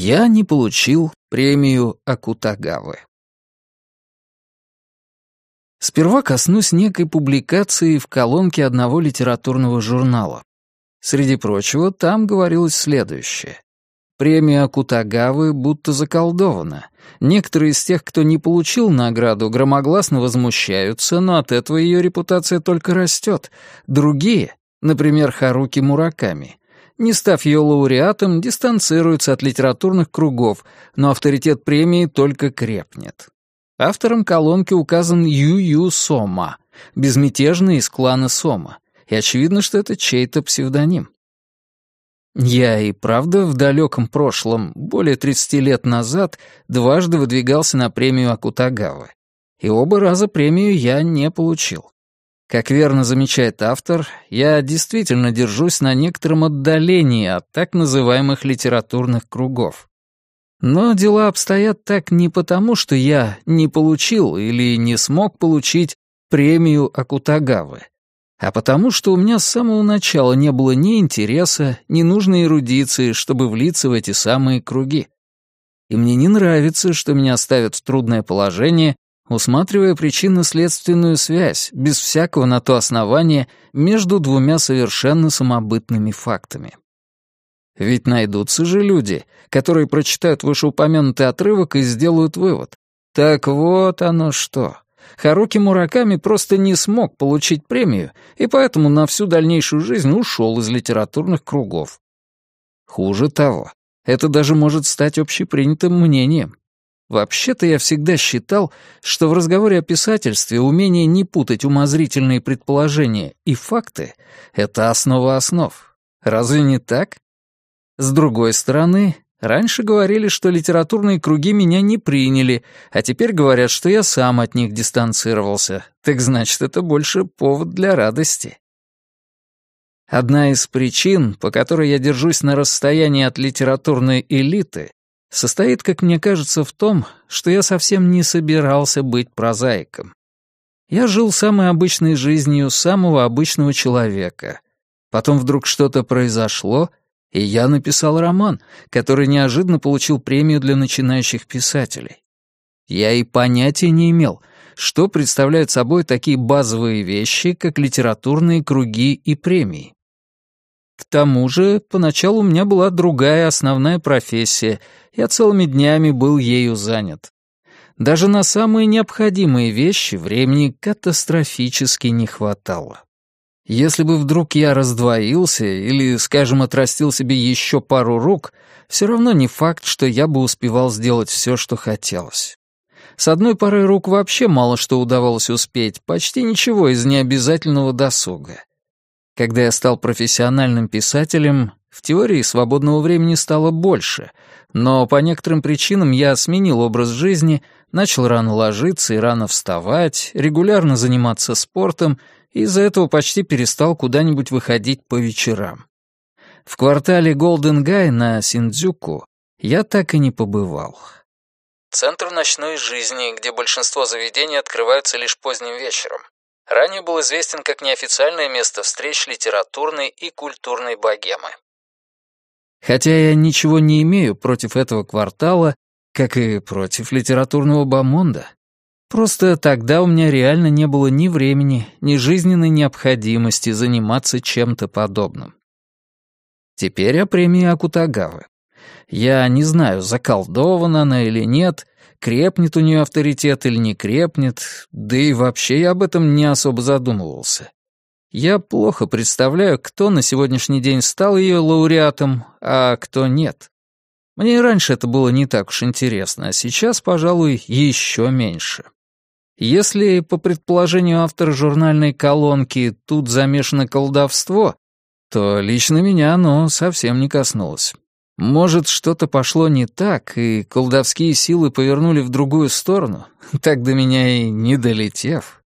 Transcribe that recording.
я не получил премию Акутагавы. Сперва коснусь некой публикации в колонке одного литературного журнала. Среди прочего, там говорилось следующее. Премия Акутагавы будто заколдована. Некоторые из тех, кто не получил награду, громогласно возмущаются, но от этого ее репутация только растет. Другие, например, Харуки Мураками, не став ее лауреатом, дистанцируются от литературных кругов, но авторитет премии только крепнет. Автором колонки указан Ю-Ю Сома, безмятежный из клана Сома, и очевидно, что это чей-то псевдоним. Я и правда в далеком прошлом, более 30 лет назад, дважды выдвигался на премию Акутагавы. И оба раза премию я не получил. Как верно замечает автор, я действительно держусь на некотором отдалении от так называемых литературных кругов. Но дела обстоят так не потому, что я не получил или не смог получить премию Акутагавы, а потому что у меня с самого начала не было ни интереса, ни нужной эрудиции, чтобы влиться в эти самые круги. И мне не нравится, что меня ставят в трудное положение, усматривая причинно-следственную связь, без всякого на то основания, между двумя совершенно самобытными фактами. Ведь найдутся же люди, которые прочитают вышеупомянутый отрывок и сделают вывод. Так вот оно что. Харуки Мураками просто не смог получить премию, и поэтому на всю дальнейшую жизнь ушел из литературных кругов. Хуже того, это даже может стать общепринятым мнением. Вообще-то я всегда считал, что в разговоре о писательстве умение не путать умозрительные предположения и факты — это основа основ. Разве не так? С другой стороны, Раньше говорили, что литературные круги меня не приняли, а теперь говорят, что я сам от них дистанцировался. Так значит, это больше повод для радости. Одна из причин, по которой я держусь на расстоянии от литературной элиты, состоит, как мне кажется, в том, что я совсем не собирался быть прозаиком. Я жил самой обычной жизнью самого обычного человека. Потом вдруг что-то произошло, и я написал роман, который неожиданно получил премию для начинающих писателей. Я и понятия не имел, что представляют собой такие базовые вещи, как литературные круги и премии. К тому же, поначалу у меня была другая основная профессия, я целыми днями был ею занят. Даже на самые необходимые вещи времени катастрофически не хватало. Если бы вдруг я раздвоился или, скажем, отрастил себе еще пару рук, все равно не факт, что я бы успевал сделать все, что хотелось. С одной парой рук вообще мало что удавалось успеть, почти ничего из необязательного досуга. Когда я стал профессиональным писателем, в теории свободного времени стало больше, но по некоторым причинам я сменил образ жизни, начал рано ложиться и рано вставать, регулярно заниматься спортом и из-за этого почти перестал куда-нибудь выходить по вечерам. В квартале Голден Гай на Синдзюку я так и не побывал. Центр ночной жизни, где большинство заведений открываются лишь поздним вечером. Ранее был известен как неофициальное место встреч литературной и культурной богемы. Хотя я ничего не имею против этого квартала, как и против литературного бомонда. Просто тогда у меня реально не было ни времени, ни жизненной необходимости заниматься чем-то подобным. Теперь о премии Акутагавы. Я не знаю, заколдована она или нет, крепнет у нее авторитет или не крепнет, да и вообще я об этом не особо задумывался. Я плохо представляю, кто на сегодняшний день стал ее лауреатом, а кто нет. Мне и раньше это было не так уж интересно, а сейчас, пожалуй, еще меньше. Если, по предположению автора журнальной колонки, тут замешано колдовство, то лично меня оно совсем не коснулось. Может, что-то пошло не так, и колдовские силы повернули в другую сторону, так до меня и не долетев.